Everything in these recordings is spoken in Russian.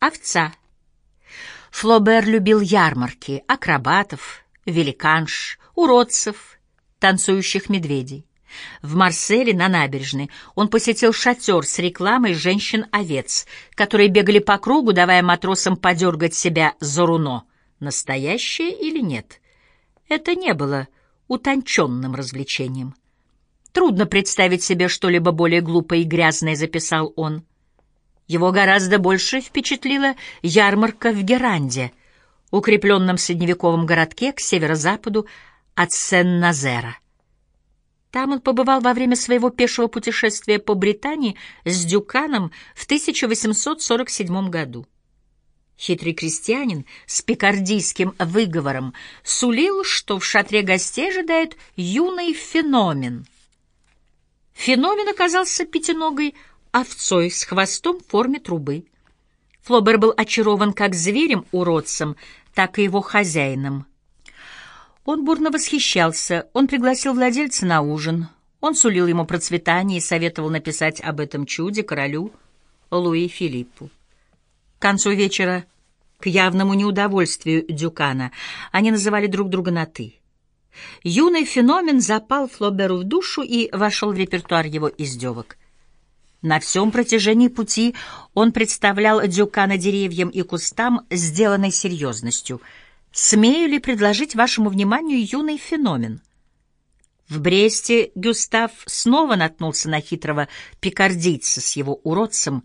Овца. Флобер любил ярмарки, акробатов, великанш, уродцев, танцующих медведей. В Марселе на набережной он посетил шатер с рекламой женщин-овец, которые бегали по кругу, давая матросам подергать себя за руно. Настоящее или нет? Это не было утонченным развлечением. Трудно представить себе что-либо более глупое и грязное, записал он. Его гораздо больше впечатлила ярмарка в Геранде, укрепленном средневековом городке к северо-западу от Сен-Назера. Там он побывал во время своего пешего путешествия по Британии с Дюканом в 1847 году. Хитрый крестьянин с пикардийским выговором сулил, что в шатре гостей ожидает юный феномен. Феномен оказался пятиногой овцой с хвостом в форме трубы. Флобер был очарован как зверем-уродцем, так и его хозяином. Он бурно восхищался, он пригласил владельца на ужин, он сулил ему процветание и советовал написать об этом чуде королю Луи Филиппу. К концу вечера, к явному неудовольствию Дюкана, они называли друг друга на «ты». Юный феномен запал Флоберу в душу и вошел в репертуар его издевок. На всем протяжении пути он представлял Дюкана деревьям и кустам, сделанной серьезностью. «Смею ли предложить вашему вниманию юный феномен?» В Бресте Гюстав снова наткнулся на хитрого пикардийца с его уродцем,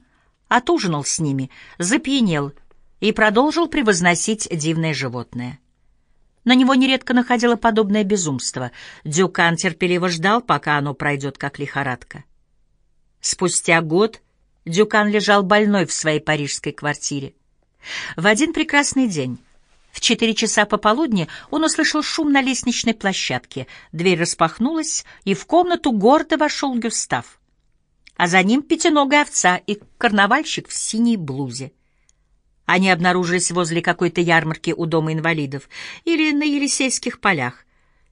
отужинал с ними, запьянел и продолжил превозносить дивное животное. На него нередко находило подобное безумство. Дюкан терпеливо ждал, пока оно пройдет как лихорадка. Спустя год Дюкан лежал больной в своей парижской квартире. В один прекрасный день, в четыре часа пополудни, он услышал шум на лестничной площадке. Дверь распахнулась, и в комнату гордо вошел Гюстав. А за ним пятиногая овца и карнавальщик в синей блузе. Они обнаружились возле какой-то ярмарки у Дома инвалидов или на Елисейских полях,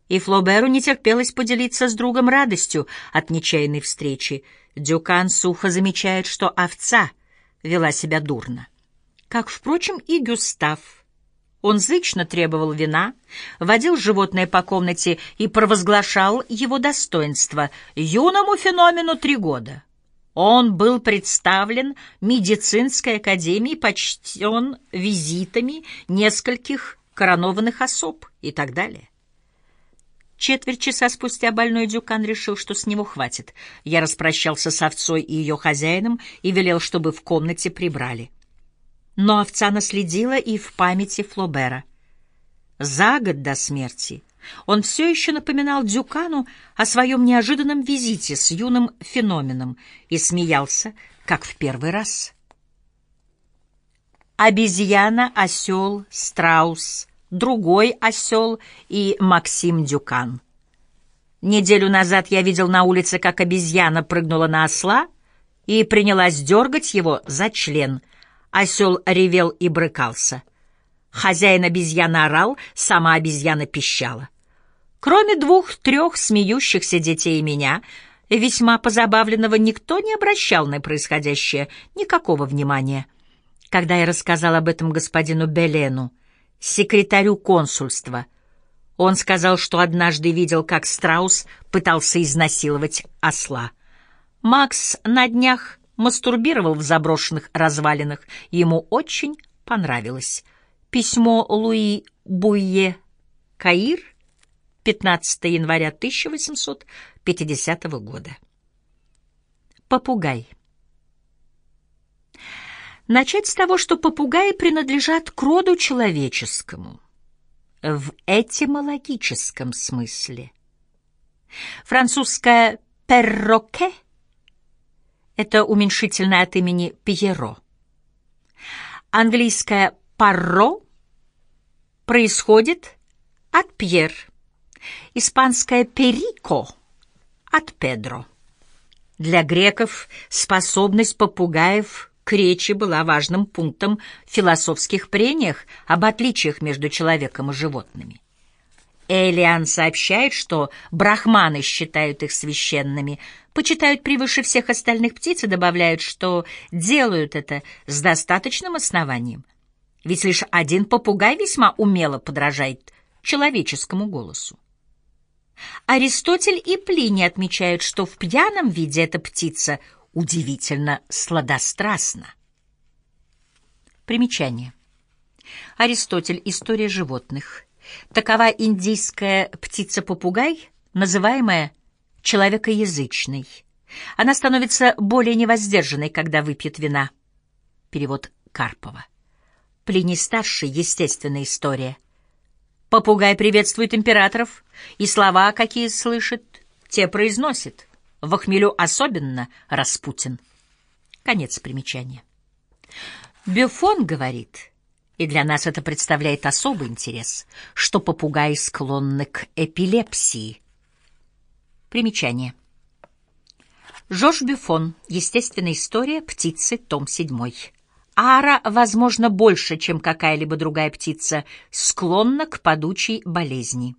и Флоберу не терпелось поделиться с другом радостью от нечаянной встречи — Дюкан сухо замечает, что овца вела себя дурно. Как, впрочем, и Гюстав. Он зычно требовал вина, водил животное по комнате и провозглашал его достоинство. Юному феномену три года. Он был представлен медицинской академией, почтен визитами нескольких коронованных особ и так далее. Четверть часа спустя больной Дюкан решил, что с него хватит. Я распрощался с овцой и ее хозяином и велел, чтобы в комнате прибрали. Но овца наследила и в памяти Флобера. За год до смерти он все еще напоминал Дюкану о своем неожиданном визите с юным феноменом и смеялся, как в первый раз. Обезьяна, осел, страус — другой осел и Максим Дюкан. Неделю назад я видел на улице, как обезьяна прыгнула на осла и принялась дергать его за член. Осел ревел и брыкался. Хозяин обезьяны орал, сама обезьяна пищала. Кроме двух-трех смеющихся детей и меня, весьма позабавленного, никто не обращал на происходящее никакого внимания. Когда я рассказал об этом господину Белену, секретарю консульства. Он сказал, что однажды видел, как страус пытался изнасиловать осла. Макс на днях мастурбировал в заброшенных развалинах. Ему очень понравилось. Письмо Луи Буйе Каир, 15 января 1850 года. Попугай. Начать с того, что попугаи принадлежат к роду человеческому в этимологическом смысле. Французское «перроке» — это уменьшительное от имени Пьеро. Английское «парро» происходит от Пьер. Испанское «перико» — от Педро. Для греков способность попугаев — к речи была важным пунктом в философских прениях об отличиях между человеком и животными. Элиан сообщает, что брахманы считают их священными, почитают превыше всех остальных птиц и добавляют, что делают это с достаточным основанием. Ведь лишь один попугай весьма умело подражает человеческому голосу. Аристотель и Плиний отмечают, что в пьяном виде эта птица удивительно сладострастна. Примечание. Аристотель. История животных. Такова индийская птица-попугай, называемая человекоязычной. Она становится более невоздержанной, когда выпьет вина. Перевод Карпова. Плиний старший. Естественная история. Попугай приветствует императоров, и слова, какие слышит, те произносит. В хмелю особенно Распутин. Конец примечания. Бюфон говорит, и для нас это представляет особый интерес, что попугаи склонны к эпилепсии. Примечание. Жорж Бюфон. Естественная история птицы. Том 7. Ара, возможно, больше, чем какая-либо другая птица, склонна к падучей болезни.